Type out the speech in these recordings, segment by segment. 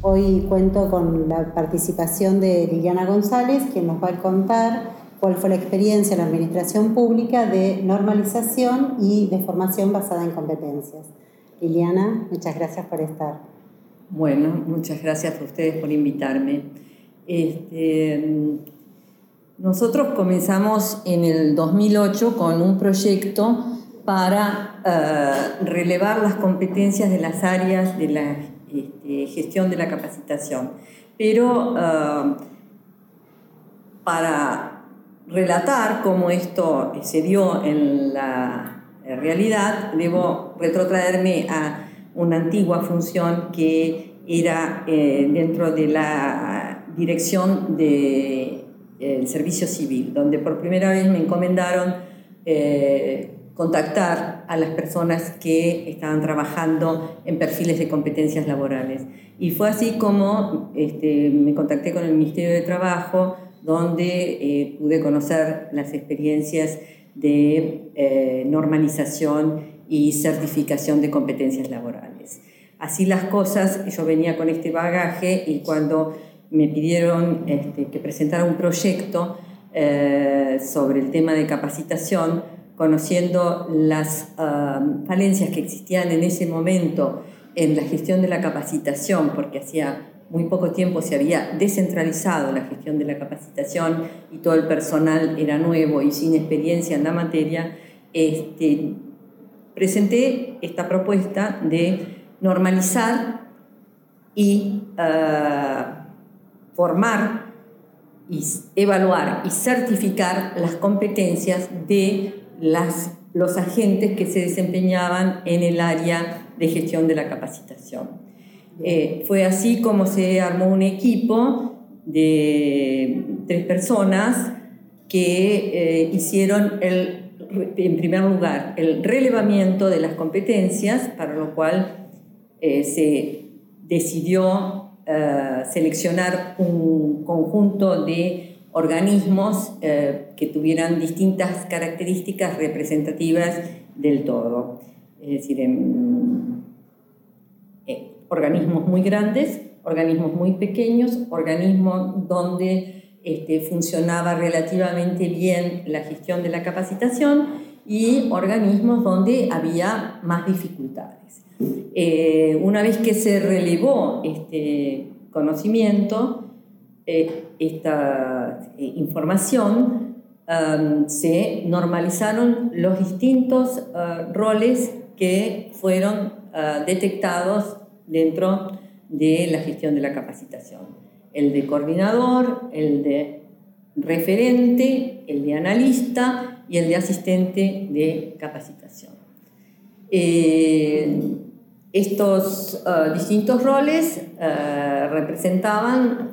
Hoy cuento con la participación de Liliana González, quien nos va a contar cuál fue la experiencia en la administración pública de normalización y de formación basada en competencias. Liliana, muchas gracias por estar. Bueno, muchas gracias a ustedes por invitarme. Este, nosotros comenzamos en el 2008 con un proyecto para eh, relevar las competencias de las áreas de la este, gestión de la capacitación. Pero eh, para relatar cómo esto se dio en la realidad, debo retrotraerme a una antigua función que era eh, dentro de la dirección del servicio civil, donde por primera vez me encomendaron contactar a las personas que estaban trabajando en perfiles de competencias laborales. Y fue así como este, me contacté con el Ministerio de Trabajo, donde eh, pude conocer las experiencias de eh, normalización y certificación de competencias laborales. Así las cosas, yo venía con este bagaje y cuando me pidieron este, que presentara un proyecto eh, sobre el tema de capacitación, conociendo las um, falencias que existían en ese momento en la gestión de la capacitación, porque hacía muy poco tiempo se había descentralizado la gestión de la capacitación y todo el personal era nuevo y sin experiencia en la materia, este, presenté esta propuesta de normalizar y uh, formar y evaluar y certificar las competencias de los agentes que se desempeñaban en el área de gestión de la capacitación. Eh, fue así como se armó un equipo de tres personas que eh, hicieron el, en primer lugar el relevamiento de las competencias, para lo cual eh, se decidió seleccionar un conjunto de organismos eh, que tuvieran distintas características representativas del todo. Es decir, eh, organismos muy grandes, organismos muy pequeños, organismos donde este, funcionaba relativamente bien la gestión de la capacitación y organismos donde había más dificultades. Eh, una vez que se relevó este conocimiento, esta información, um, se normalizaron los distintos uh, roles que fueron uh, detectados dentro de la gestión de la capacitación. El de coordinador, el de referente, el de analista y el de asistente de capacitación. Eh, estos uh, distintos roles representaban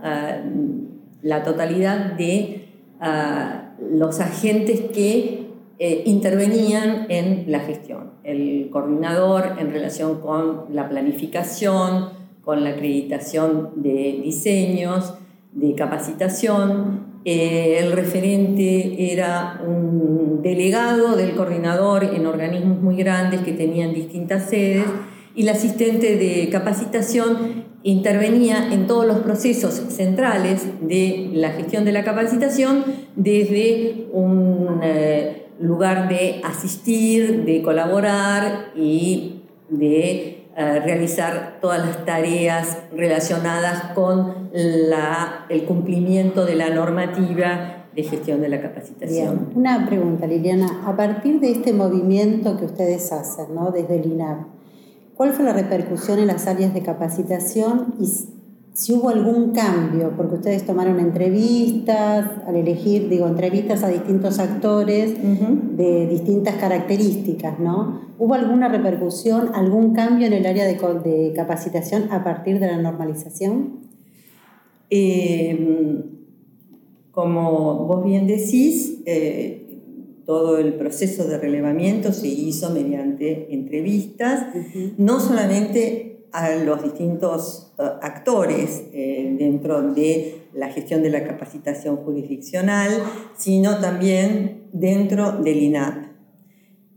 la totalidad de ah, los agentes que eh, intervenían en la gestión. El coordinador en relación con la planificación, con la acreditación de diseños, de capacitación. Eh, el referente era un delegado del coordinador en organismos muy grandes que tenían distintas sedes y el asistente de capacitación intervenía en todos los procesos centrales de la gestión de la capacitación desde un eh, lugar de asistir, de colaborar y de eh, realizar todas las tareas relacionadas con el cumplimiento de la normativa de gestión de la capacitación. Una pregunta, Liliana. A partir de este movimiento que ustedes hacen, ¿no? desde el INAP, ¿Cuál fue la repercusión en las áreas de capacitación y si hubo algún cambio? Porque ustedes tomaron entrevistas, al elegir, digo, entrevistas a distintos actores de distintas características, ¿no? ¿Hubo alguna repercusión, algún cambio en el área de, capacitación a partir de la normalización? Em, como vos bien decís, eh, todo el proceso de relevamiento se hizo mediante entrevistas, no solamente a los distintos eh, actores eh, dentro de la gestión de la capacitación jurisdiccional, sino también dentro del INAP.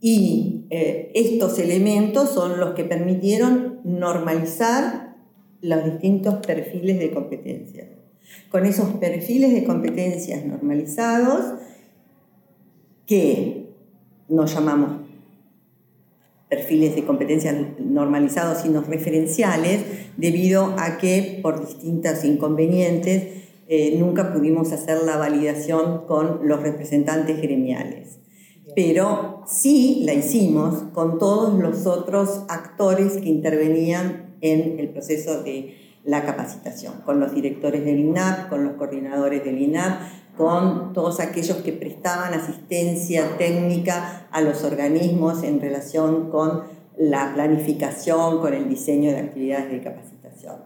Y eh, estos elementos son los que permitieron normalizar los distintos perfiles de competencias. Con esos perfiles de competencias normalizados que nos llamamos perfiles de competencias normalizados, sino referenciales, debido a que por distintos inconvenientes eh, nunca pudimos hacer la validación con los representantes gremiales. Pero sí la hicimos con todos los otros actores que intervenían en el proceso de la capacitación, con los directores del INAP, con los coordinadores del INAP, con todos aquellos que prestaban asistencia técnica a los organismos en relación con la planificación, con el diseño de actividades de capacitación.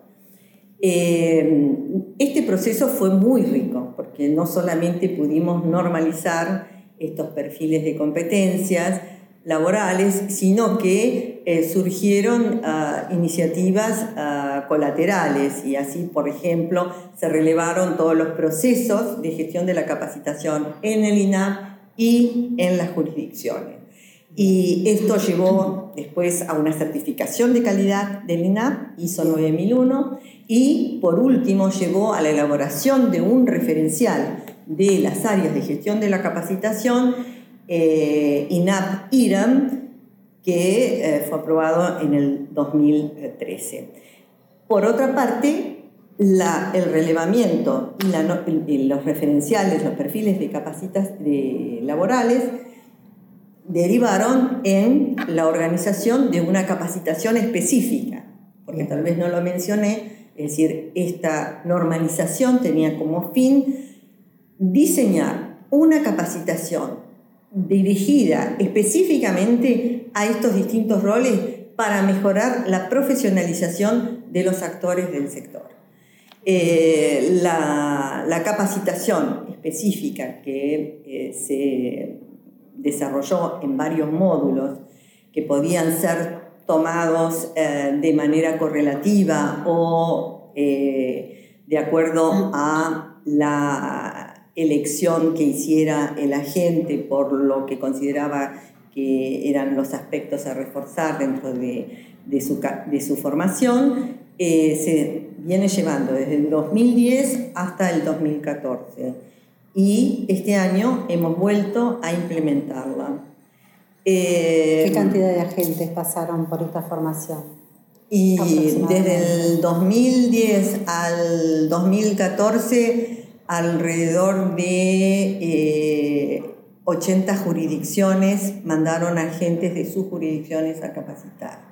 Eh, este proceso fue muy rico porque no solamente pudimos normalizar estos perfiles de competencias, laborales, sino que eh, surgieron ah, iniciativas ah, colaterales y así, por ejemplo, se relevaron todos los procesos de gestión de la capacitación en el INAP y en las jurisdicciones. Y esto llevó después a una certificación de calidad del INAP, ISO 9001, y por último llevó a la elaboración de un referencial de las áreas de gestión de la capacitación eh, INAP-IRAM, que eh, fue aprobado en el 2013. Por otra parte, el relevamiento y, los referenciales, los perfiles de capacitas laborales, derivaron en la organización de una capacitación específica, porque tal vez no lo mencioné, es decir, esta normalización tenía como fin diseñar una capacitación dirigida específicamente a estos distintos roles para mejorar la profesionalización de los actores del sector. Eh, la, capacitación específica que eh, se desarrolló en varios módulos que podían ser tomados eh, de manera correlativa o de acuerdo a la elección que hiciera el agente por lo que consideraba que eran los aspectos a reforzar dentro de, su, de su, formación, eh, se viene llevando desde el 2010 hasta el 2014 y este año hemos vuelto a implementarla. ¿Qué eh, cantidad de agentes pasaron por esta formación? Y desde el 2010 al 2014 alrededor de 80 eh, jurisdicciones mandaron agentes de sus jurisdicciones a capacitar.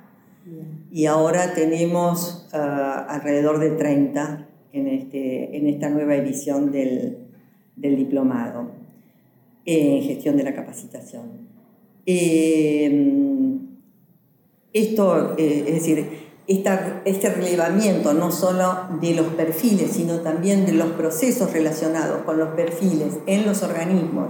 Y ahora tenemos ah, alrededor de 30 en, este, en esta nueva edición del, diplomado en gestión de la capacitación. Eh, esto, eh, es decir, este relevamiento no solo de los perfiles, sino también de los procesos relacionados con los perfiles en los organismos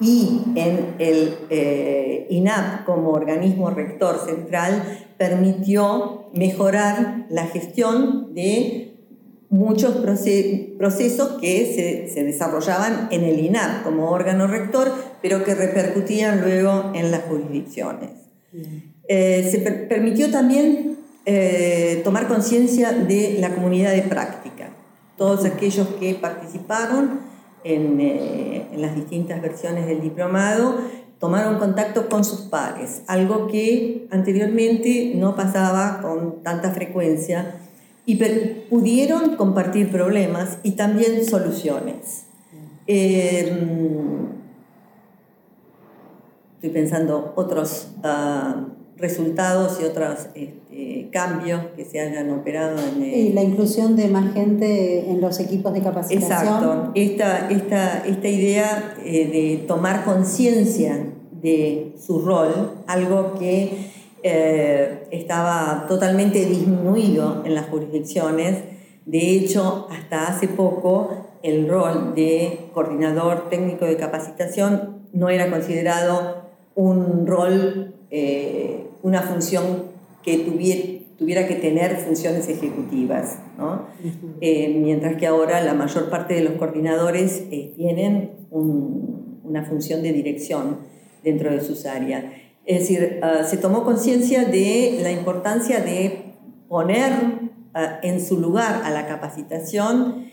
y en el eh, INAP como organismo rector central, permitió mejorar la gestión de muchos procesos que se, desarrollaban en el INAP como órgano rector, pero que repercutían luego en las jurisdicciones. Eh, se permitió también eh, tomar conciencia de la comunidad de práctica. Todos aquellos que participaron en, eh, en, las distintas versiones del diplomado tomaron contacto con sus pares, algo que anteriormente no pasaba con tanta frecuencia y pudieron compartir problemas y también soluciones. Em, estoy pensando otros uh, resultados y otros este, cambios que se hayan operado en Y la inclusión de más gente en los equipos de capacitación. Exacto, esta, esta, esta idea eh, de tomar conciencia de su rol, algo que eh, estaba totalmente disminuido en las jurisdicciones. De hecho, hasta hace poco el rol de coordinador técnico de capacitación no era considerado un rol eh, una función que tuviera, tuviera que tener funciones ejecutivas, ¿no? Eh, mientras que ahora la mayor parte de los coordinadores eh, tienen una función de dirección dentro de sus áreas. Es decir, ah, se tomó conciencia de la importancia de poner en su lugar a la capacitación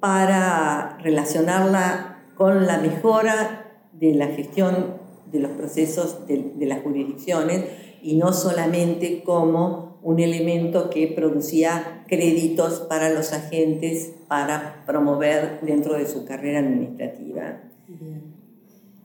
para relacionarla con la mejora de la gestión de los procesos de, de las jurisdicciones y no solamente como un elemento que producía créditos para los agentes para promover dentro de su carrera administrativa.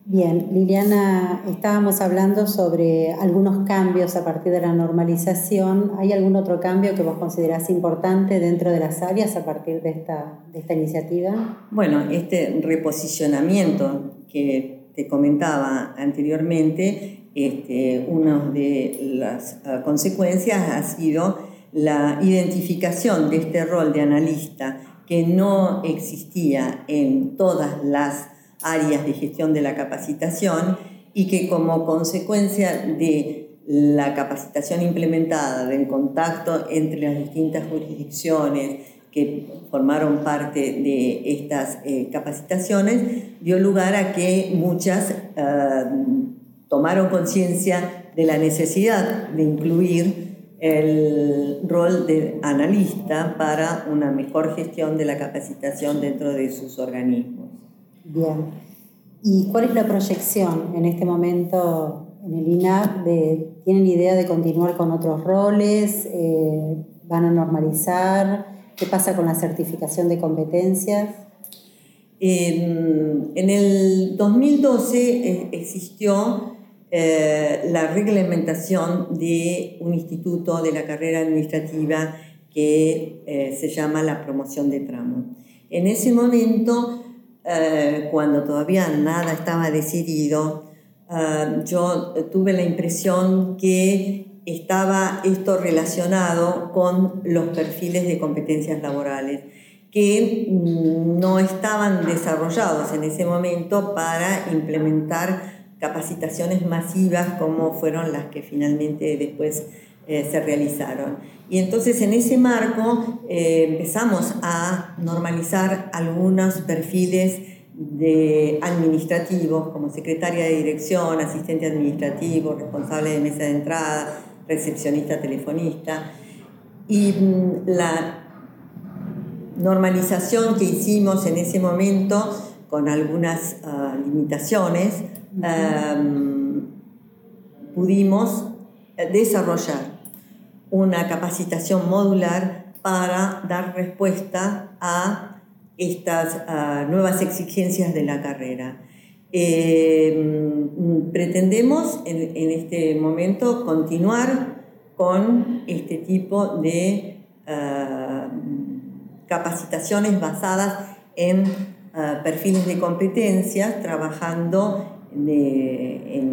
Bien. Liliana, estábamos hablando sobre algunos cambios a partir de la normalización. ¿Hay algún otro cambio que vos considerás importante dentro de las áreas a partir de esta, de esta iniciativa? Bueno, este reposicionamiento que te comentaba anteriormente, este, una de las ah, consecuencias ha sido la identificación de este rol de analista que no existía en todas las áreas de gestión de la capacitación y que como consecuencia de la capacitación implementada, del contacto entre las distintas jurisdicciones que formaron parte de estas eh, capacitaciones, dio lugar a que muchas eh, tomaron conciencia de la necesidad de incluir el rol de analista para una mejor gestión de la capacitación dentro de sus organismos. Bien. ¿Y cuál es la proyección en este momento en el INAP? ¿Tienen idea de continuar con otros roles? Eh, ¿Van a normalizar? ¿Qué pasa con la certificación de competencias? En, el 2012 eh, existió eh, la reglamentación de un instituto de la carrera administrativa que se llama la promoción de tramo. En ese momento eh, cuando todavía nada estaba decidido, eh, yo tuve la impresión que estaba esto relacionado con los perfiles de competencias laborales que mm, no estaban desarrollados en ese momento para implementar capacitaciones masivas como fueron las que finalmente después eh, se realizaron. Y entonces en ese marco eh, empezamos a normalizar algunos perfiles de administrativos como secretaria de dirección, asistente administrativo, responsable de mesa de entrada, recepcionista, telefonista. Y mm, la normalización que hicimos en ese momento, con algunas ah, limitaciones, pudimos desarrollar una capacitación modular para dar respuesta a estas nuevas exigencias de la carrera. Eh, pretendemos en, este momento continuar con este tipo de ah, capacitaciones basadas en ah, perfiles de competencias, trabajando de,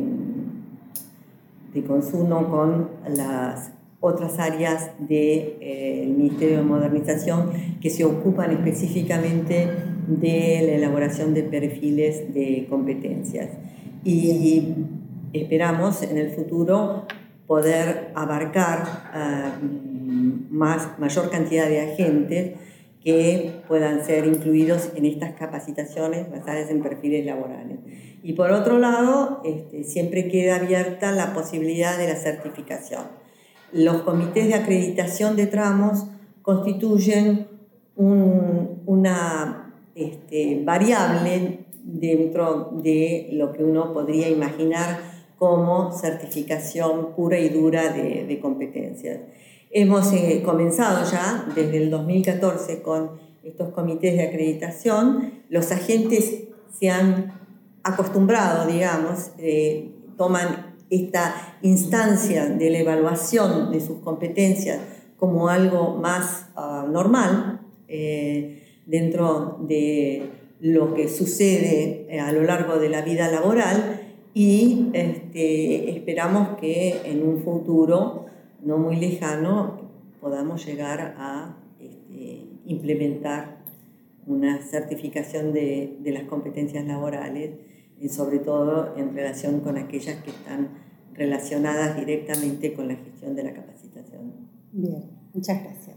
de consumo con las otras áreas del de, eh, Ministerio de Modernización que se ocupan específicamente de la elaboración de perfiles de competencias. Y esperamos en el futuro poder abarcar uh, más, mayor cantidad de agentes que puedan ser incluidos en estas capacitaciones basadas en perfiles laborales. Y por otro lado, este, siempre queda abierta la posibilidad de la certificación los comités de acreditación de tramos constituyen una este, variable dentro de lo que uno podría imaginar como certificación pura y dura de, competencias. Hemos eh, comenzado ya desde el 2014 con estos comités de acreditación. Los agentes se han acostumbrado, digamos, eh, toman esta instancia de la evaluación de sus competencias como algo más ah, normal eh, dentro de lo que sucede eh, a lo largo de la vida laboral y este, esperamos que en un futuro no muy lejano podamos llegar a este, implementar una certificación de, de las competencias laborales, y sobre todo en relación con aquellas que están relacionadas directamente con la gestión de la capacitación. Bien, muchas gracias.